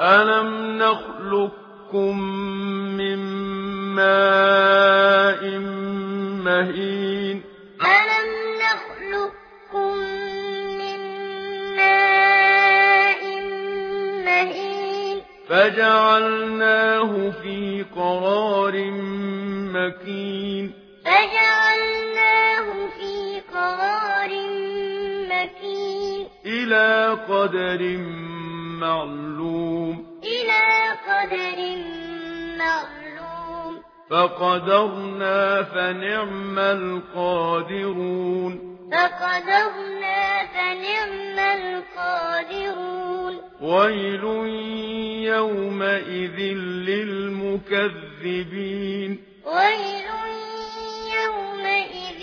أَلَمْ نَخْلُقكُّم مِّن مَّاءٍ مَّهِينٍ أَلَمْ نَخْلُقكُّم مِّن مَّاءٍ مَّهِينٍ فَجَعَلْنَاهُ فِي قَرَارٍ مَّكِينٍ فَجَعَلْنَاهُ فِي قَرَارٍ مَّكِينٍ إِلَى قَدَرٍ مَّعْلُومٍ إلى قدر معلوم فقدرنا فنعم القادرون. فقدرنا فنعم القادرون. ويل يومئذ للمكذبين. ويل يومئذ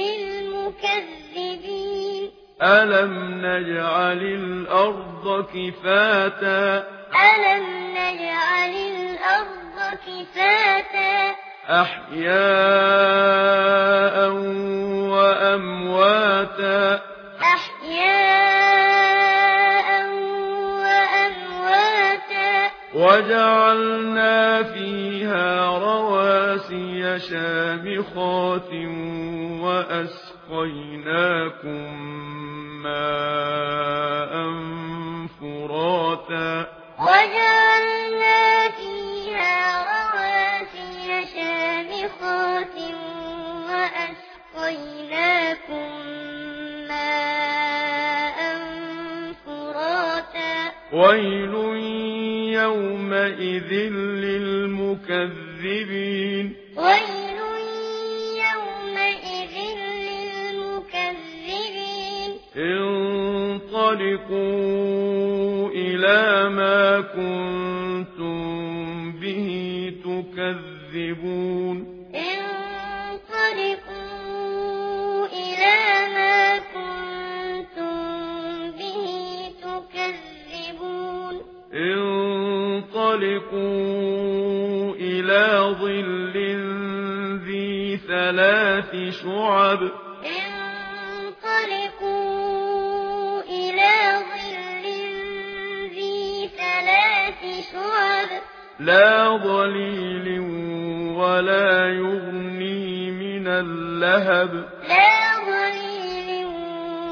للمكذبين. ألم نجعل الأرض كفاتا أَلَمْ نَجْعَلِ الْأَرْضَ كِفَاتًا أَحْيَاءً وَأَمْوَاتًا أَحْيَاءً وَأَمْوَاتًا وَجَعَلْنَا فِيهَا رَوَاسِيَ شَامِخَاتٍ وَأَسْقَيْنَاكُم مَّاءً ويل يومئذ للمكذبين ويل يومئذ للمكذبين انطلقوا إلى ما كنتم به تكذبون ظل ذي ثلاث شعب انطلقوا إلى ظل ذي ثلاث شعب لا ظليل ولا يغني من اللهب لا ظليل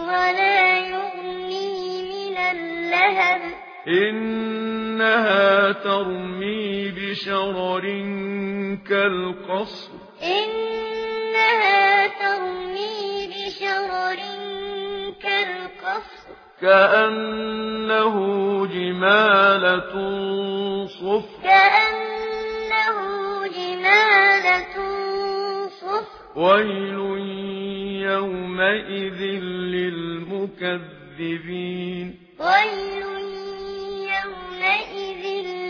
ولا يغني من اللهب إنها ترمي بشرر كالقصر. إنها ترمي بشرر كالقصر. كأنه جمالة صف كأنه جمالة صف ويل يومئذ للمكذبين. ويل يومئذ يومئذ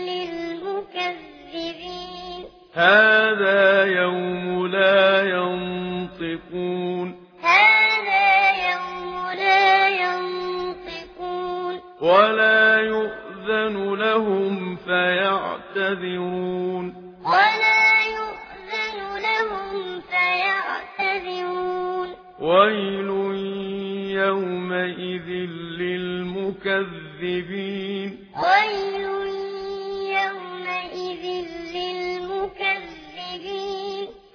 للمكذبين هذا يوم لا ينطقون هذا يوم لا ينطقون ولا يؤذن لهم فيعتذرون ولا يؤذن لهم فيعتذرون ويل يومئذ للمكذبين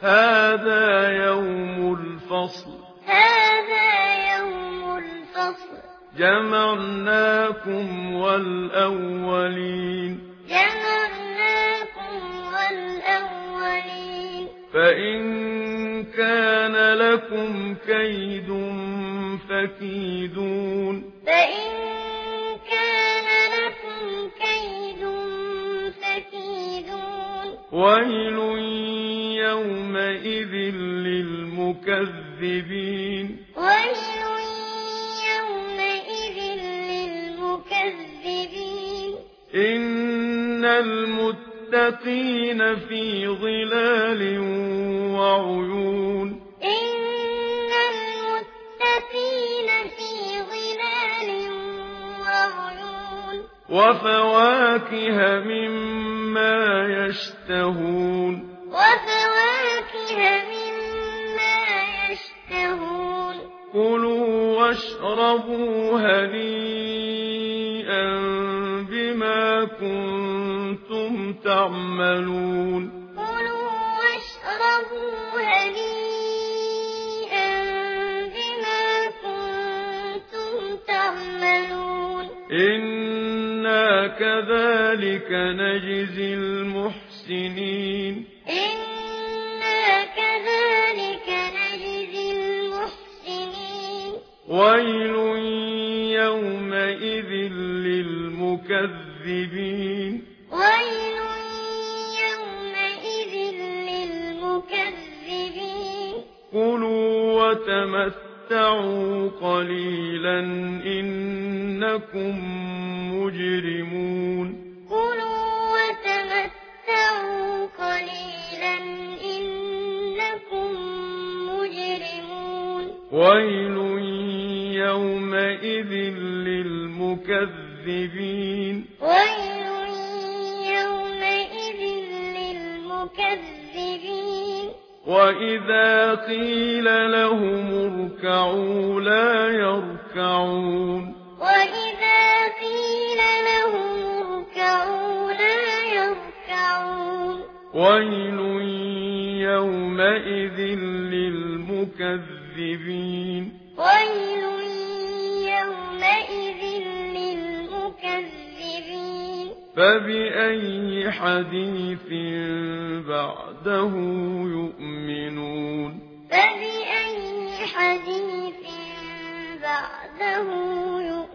هذا يوم الفصل. هذا يوم الفصل. جمعناكم والأولين. جمعناكم والأولين. فإن كان لكم كيد فكيدون. فإن كان لكم كيد فكيدون. ويل يومئذ للمكذبين. ويل يومئذ للمكذبين. إن المتقين في ظلال وعيون. إن المتقين في ظلال وعيون. وفواكه مما يشتهون. فَاشْرَبُوا هَنِيئًا بِمَا كُنتُمْ تَعْمَلُونَ كُلُوا وَاشْرَبُوا هَنِيئًا بِمَا كُنتُمْ تَعْمَلُونَ إِنَّا كَذَلِكَ نَجْزِي الْمُحْسِنِينَ إِنَّا ويل يومئذ للمكذبين ويل يومئذ للمكذبين قلوا وتمتعوا قليلا إنكم مجرمون قلوا وتمتعوا قليلا إنكم مجرمون ويل يومئذ للمكذبين. ويل يومئذ للمكذبين وإذا قيل لهم اركعوا لا يركعون. وإذا قيل لهم اركعوا لا يركعون. ويل يومئذ للمكذبين. ويل يومئذ للمكذبين فبأي حديث بعده يؤمنون فبأي حديث بعده يؤمنون